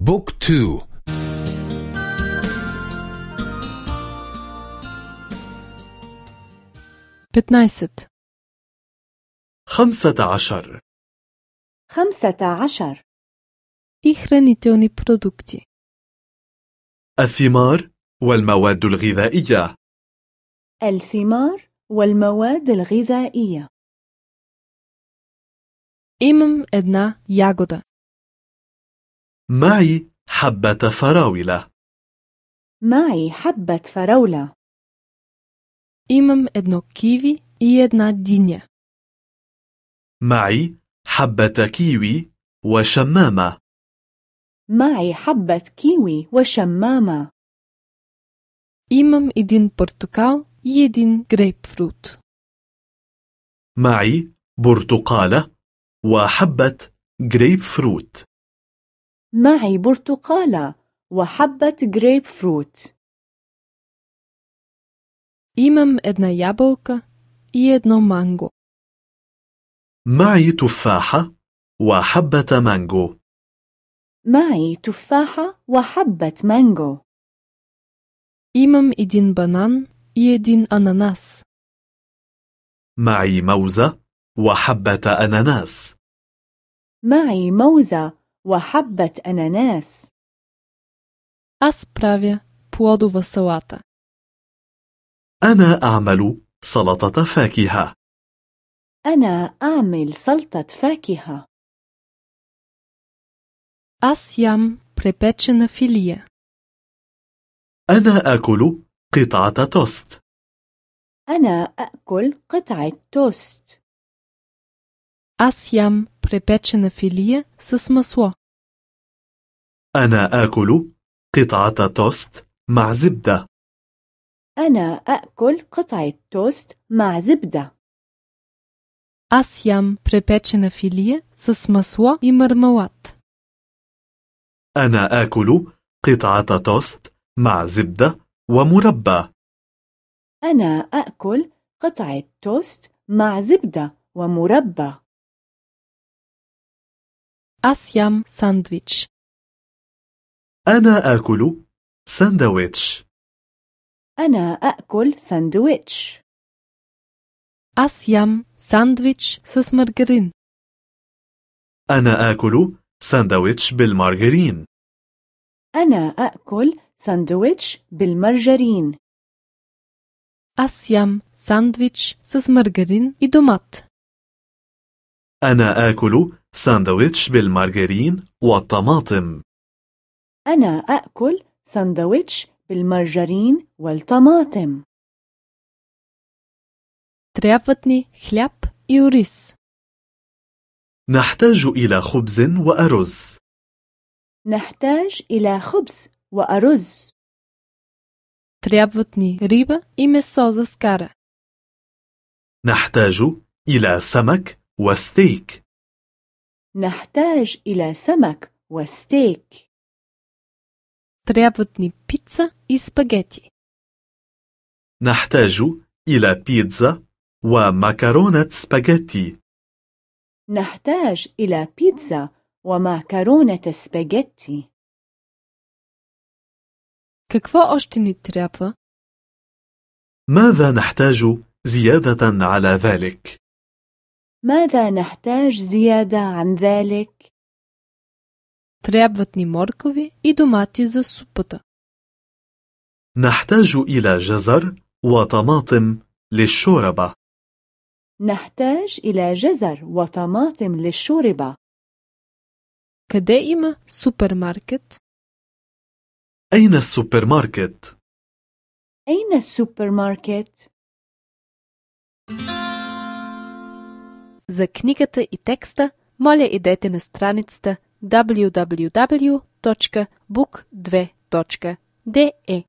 Book two. Петнайсет خمسة عشر. خمسة عشر. и хранителни продукти الثمار والمواد الغذائية. الثمار والمواد الغذائية. Имам една ягода معي حبة فراولة. معي حبة فراولة. Имам едно киви и една диня. معي حبة كيوي وشمامة. معي حبة كيوي وشمامة. Имам един портокал и един грейпфрут. معي برتقالة وحبة غريب فروت معي برتقالة وحبة جريب فروت Имам една ябълка и едно манго. معي تفاحة وحبة مانجو معي تفاحة وحبة مانجو Имам един банан и един ананас. معي موزة وحبة أناناس معي موزة وحبة أناناس Аз правя плодова салата. أنا أعمل سلطة فاكهة أنا أعمل سلطة فاكهة Аз ям препечена филия. أنا آكل قطعة توست أنا أأكل قطعة توست Аз ям препечена филия с масло. أنا آكل قطعة توست مع زبدة أنا أأكل قطعة توست مع زبدة Аз ям препечена филия с масло и мармалад. أنا آكل قطعة توست مع زبدة ومربى أنا أأكل قطعة توست مع زبدة ومربى Аз ям сандвич. أنا آكل ساندويتش أنا أأكل ساندويتش Аз ям сандвич с маргарин. أنا آكل ساندويتش بالمارغرين أنا أأكل ساندويتش بالمرجرين Аз ям сандвич с маргарин и домат. أنا آكل ساندويتش بالمارغرين والطماطم أنا أأكل ساندويتش بالمرجرين والطماطم Трябват ни хляб и ориз. نحتاج إلى خبز وأرز نحتاج إلى خبز وأرز Трябват ни риба и месо за скара. نحتاج إلى سمك وستيك نحتاج إلى سمك وستيك Трябват ни пица и спагети. نحتاج إلى بيتزا ومكرونة سباجيتي نحتاج إلى بيتزا ومعكرونة سباجيتي Какво още ни трябва? ماذا نحتاج زيادة على ذلك؟ ماذا نحتاج زيادة عن ذلك؟ Трябват ни моркови и домати за супата. نحتاج إلى جزر وطماطم للشوربة نحتاج إلى جزر وطماطم للشوربة Къде има супермаркет? أين السوبر ماركت؟ أين السوبر ماركت؟ За книгата и текста, моля идете на страницата www.book2.de